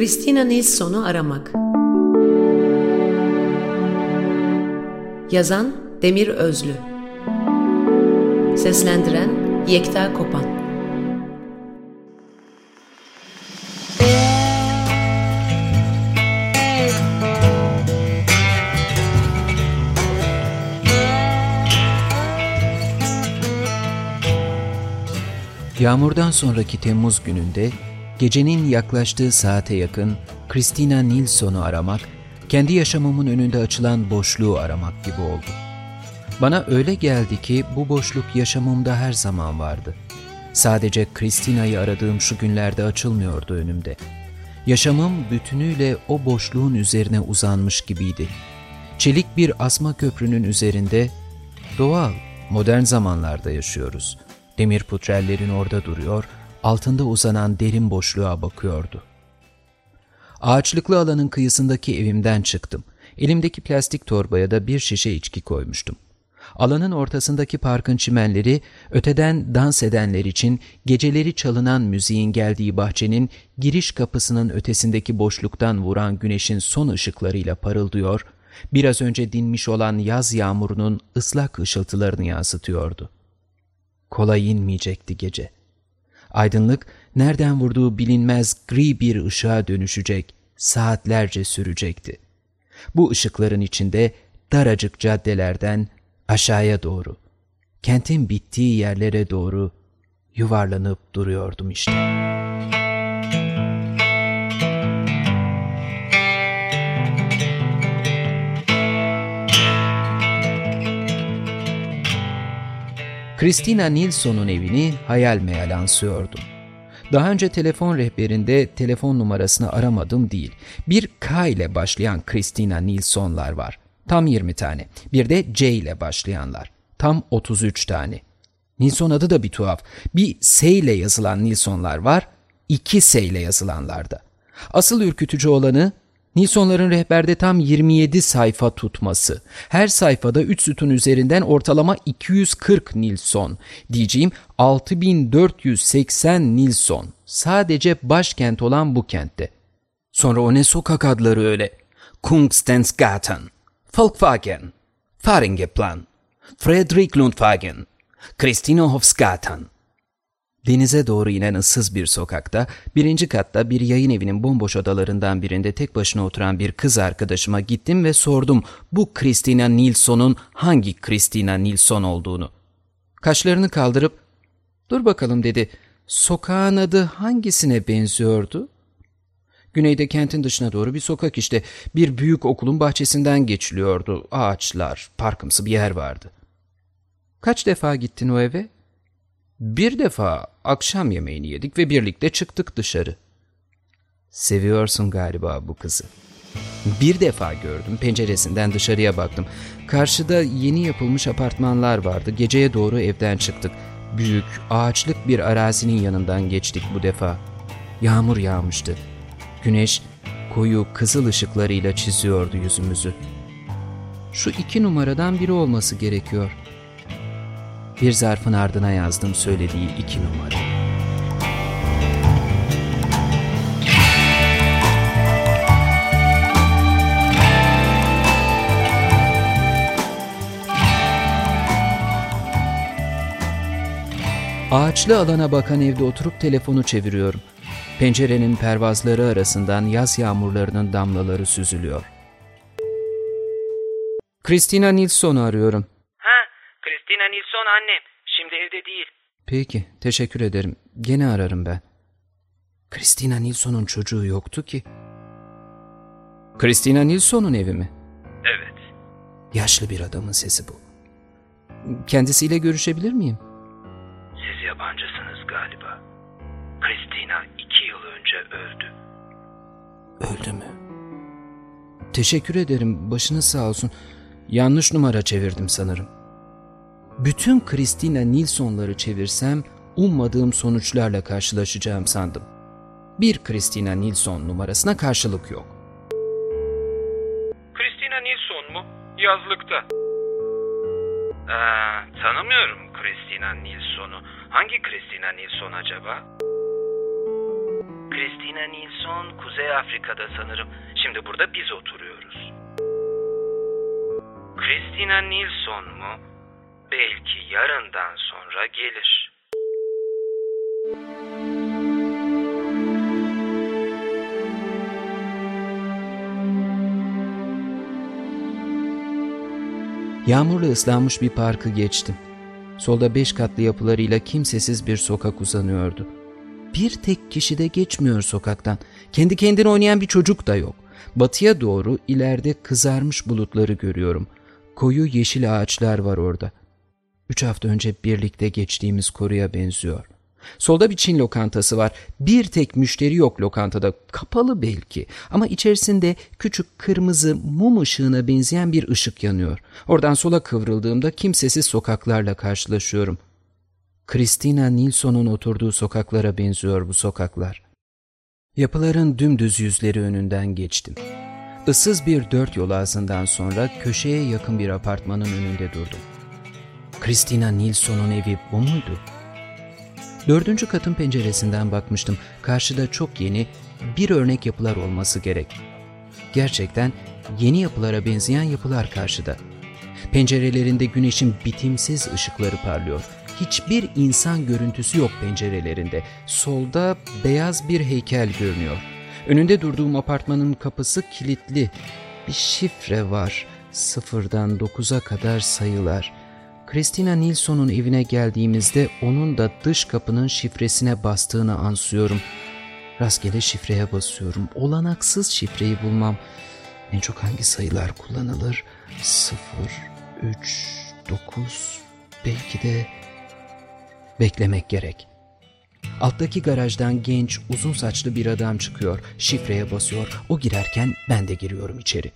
Christina Nilsson'u aramak. Yazan Demir Özlü Seslendiren Yekta Kopan Yağmurdan sonraki Temmuz gününde gecenin yaklaştığı saate yakın Christina Nilsson'u aramak, kendi yaşamımın önünde açılan boşluğu aramak gibi oldu. Bana öyle geldi ki bu boşluk yaşamımda her zaman vardı. Sadece Christina'yı aradığım şu günlerde açılmıyordu önümde. Yaşamım bütünüyle o boşluğun üzerine uzanmış gibiydi. Çelik bir asma köprünün üzerinde, doğal, modern zamanlarda yaşıyoruz. Demir putrellerin orada duruyor, altında uzanan derin boşluğa bakıyordu. Ağaçlıklı alanın kıyısındaki evimden çıktım. Elimdeki plastik torbaya da bir şişe içki koymuştum. Alanın ortasındaki parkın çimenleri, öteden dans edenler için geceleri çalınan müziğin geldiği bahçenin giriş kapısının ötesindeki boşluktan vuran güneşin son ışıklarıyla parıldıyor, biraz önce dinmiş olan yaz yağmurunun ıslak ışıltılarını yansıtıyordu. Kolay inmeyecekti gece. Aydınlık, nereden vurduğu bilinmez gri bir ışığa dönüşecek, saatlerce sürecekti. Bu ışıkların içinde daracık caddelerden aşağıya doğru, kentin bittiği yerlere doğru yuvarlanıp duruyordum işte. Christina Nilsson'un evini hayal meyal ansıyordum. Daha önce telefon rehberinde telefon numarasını aramadım değil. Bir K ile başlayan Christina Nilsson'lar var. Tam 20 tane. Bir de C ile başlayanlar. Tam 33 tane. Nilsson adı da bir tuhaf. Bir S ile yazılan Nilsson'lar var, iki S ile yazılanlar da. Asıl ürkütücü olanı Nilsson'ların rehberde tam 27 sayfa tutması. Her sayfada 3 sütun üzerinden ortalama 240 Nilsson. Diyeceğim 6480 Nilsson. Sadece başkent olan bu kentte. Sonra o ne sokak adları öyle? Kungstensgatan, Volkswagen, Faringeplan, Fredriklundwagen, Christinehofsgatan. Denize doğru inen ıssız bir sokakta, birinci katta bir yayın evinin bomboş odalarından birinde tek başına oturan bir kız arkadaşıma gittim ve sordum bu Christina Nilsson'un hangi Christina Nilsson olduğunu. Kaşlarını kaldırıp, ''Dur bakalım'' dedi. ''Sokağın adı hangisine benziyordu?'' Güneyde kentin dışına doğru bir sokak işte. Bir büyük okulun bahçesinden geçiliyordu. Ağaçlar, parkımsı bir yer vardı. ''Kaç defa gittin o eve?'' Bir defa akşam yemeğini yedik ve birlikte çıktık dışarı. Seviyorsun galiba bu kızı. Bir defa gördüm, penceresinden dışarıya baktım. Karşıda yeni yapılmış apartmanlar vardı. Geceye doğru evden çıktık. Büyük, ağaçlık bir arazinin yanından geçtik bu defa. Yağmur yağmıştı. Güneş koyu kızıl ışıklarıyla çiziyordu yüzümüzü. Şu iki numaradan biri olması gerekiyor. Bir zarfın ardına yazdım söylediği iki numara. Ağaçlı alana bakan evde oturup telefonu çeviriyorum. Pencerenin pervazları arasından yaz yağmurlarının damlaları süzülüyor. Christina Nilsson'u arıyorum. Nilsson annem. Şimdi evde değil. Peki, teşekkür ederim. Gene ararım ben. Christina Nilsson'un çocuğu yoktu ki. Christina Nilsson'un evi mi? Evet. Yaşlı bir adamın sesi bu. Kendisiyle görüşebilir miyim? Siz yabancısınız galiba. Christina iki yıl önce öldü. Öldü mü? Teşekkür ederim. Başınız sağ olsun. Yanlış numara çevirdim sanırım. Bütün Christina Nilsson'ları çevirsem ummadığım sonuçlarla karşılaşacağım sandım. Bir Christina Nilsson numarasına karşılık yok. Christina Nilsson mu? Yazlıkta. Ee, tanımıyorum Christina Nilsson'u. Hangi Christina Nilsson acaba? Christina Nilsson Kuzey Afrika'da sanırım. Şimdi burada biz oturuyoruz. Christina Nilsson mu? Belki yarından sonra gelir. Yağmurla ıslanmış bir parkı geçtim. Solda beş katlı yapılarıyla kimsesiz bir sokak uzanıyordu. Bir tek kişi de geçmiyor sokaktan. Kendi kendine oynayan bir çocuk da yok. Batıya doğru ileride kızarmış bulutları görüyorum. Koyu yeşil ağaçlar var orada. Üç hafta önce birlikte geçtiğimiz koruya benziyor. Solda bir Çin lokantası var. Bir tek müşteri yok lokantada. Kapalı belki ama içerisinde küçük kırmızı mum ışığına benzeyen bir ışık yanıyor. Oradan sola kıvrıldığımda kimsesiz sokaklarla karşılaşıyorum. Christina Nilsson'un oturduğu sokaklara benziyor bu sokaklar. Yapıların dümdüz yüzleri önünden geçtim. Issız bir dört yol ağzından sonra köşeye yakın bir apartmanın önünde durdum. Christina Nilsson'un evi bu muydu? Dördüncü katın penceresinden bakmıştım. Karşıda çok yeni bir örnek yapılar olması gerek. Gerçekten yeni yapılara benzeyen yapılar karşıda. Pencerelerinde güneşin bitimsiz ışıkları parlıyor. Hiçbir insan görüntüsü yok pencerelerinde. Solda beyaz bir heykel görünüyor. Önünde durduğum apartmanın kapısı kilitli. Bir şifre var. Sıfırdan dokuza kadar sayılar. Christina Nilsson'un evine geldiğimizde onun da dış kapının şifresine bastığını ansıyorum. Rastgele şifreye basıyorum. Olanaksız şifreyi bulmam. En çok hangi sayılar kullanılır? Sıfır, üç, dokuz, belki de beklemek gerek. Alttaki garajdan genç, uzun saçlı bir adam çıkıyor. Şifreye basıyor. O girerken ben de giriyorum içeri.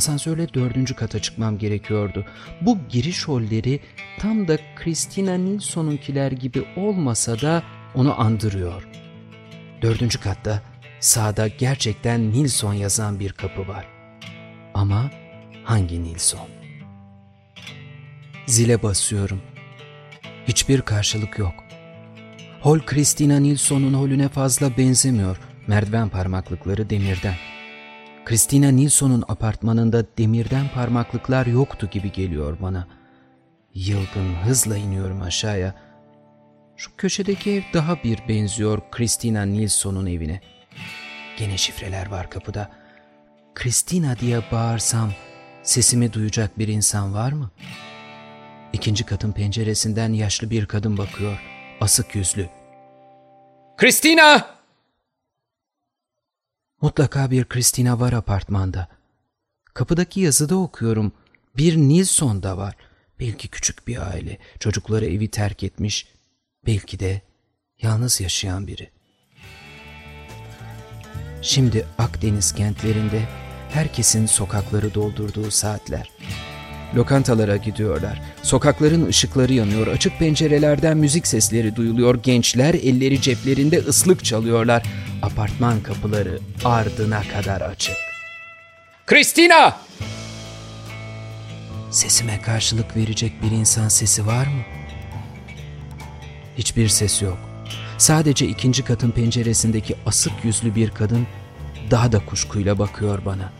Asansörle dördüncü kata çıkmam gerekiyordu. Bu giriş holleri tam da Christina Nilsson'unkiler gibi olmasa da onu andırıyor. Dördüncü katta sağda gerçekten Nilsson yazan bir kapı var. Ama hangi Nilsson? Zile basıyorum. Hiçbir karşılık yok. Hol Christina Nilsson'un holüne fazla benzemiyor. Merdiven parmaklıkları demirden. Christina Nilsson'un apartmanında demirden parmaklıklar yoktu gibi geliyor bana. Yılgın hızla iniyorum aşağıya. Şu köşedeki ev daha bir benziyor Christina Nilsson'un evine. Gene şifreler var kapıda. Christina diye bağırsam sesimi duyacak bir insan var mı? İkinci katın penceresinden yaşlı bir kadın bakıyor. Asık yüzlü. Christina! Mutlaka bir Christina var apartmanda. Kapıdaki yazıda okuyorum. Bir Nilsson da var. Belki küçük bir aile. Çocukları evi terk etmiş. Belki de yalnız yaşayan biri. Şimdi Akdeniz kentlerinde herkesin sokakları doldurduğu saatler. Lokantalara gidiyorlar. Sokakların ışıkları yanıyor. Açık pencerelerden müzik sesleri duyuluyor. Gençler elleri ceplerinde ıslık çalıyorlar. Apartman kapıları ardına kadar açık. Christina! Sesime karşılık verecek bir insan sesi var mı? Hiçbir ses yok. Sadece ikinci katın penceresindeki asık yüzlü bir kadın daha da kuşkuyla bakıyor bana.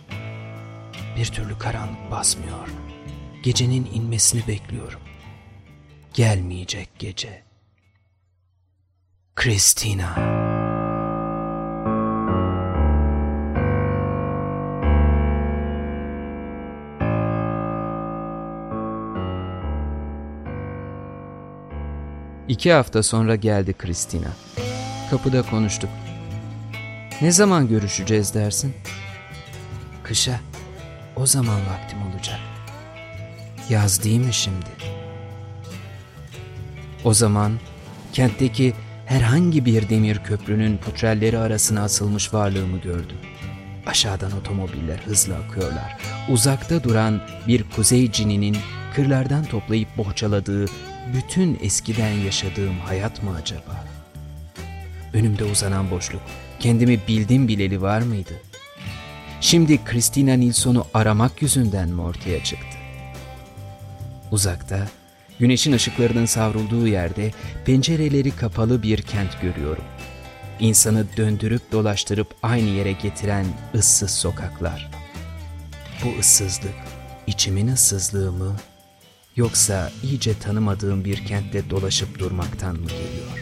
Bir türlü karanlık basmıyor. Gecenin inmesini bekliyorum. Gelmeyecek gece. Christina. İki hafta sonra geldi Christina. Kapıda konuştuk. Ne zaman görüşeceğiz dersin? Kışa. O zaman vaktim olacak. Yaz değil mi şimdi? O zaman kentteki herhangi bir demir köprünün putrelleri arasına asılmış varlığımı gördüm. Aşağıdan otomobiller hızla akıyorlar. Uzakta duran bir kuzey cininin kırlardan toplayıp bohçaladığı bütün eskiden yaşadığım hayat mı acaba? Önümde uzanan boşluk, kendimi bildim bileli var mıydı? Şimdi Christina Nilsson'u aramak yüzünden mi ortaya çıktı? Uzakta, güneşin ışıklarının savrulduğu yerde pencereleri kapalı bir kent görüyorum. insanı döndürüp dolaştırıp aynı yere getiren ıssız sokaklar. Bu ıssızlık, içimin ıssızlığı mı, yoksa iyice tanımadığım bir kentte dolaşıp durmaktan mı geliyor?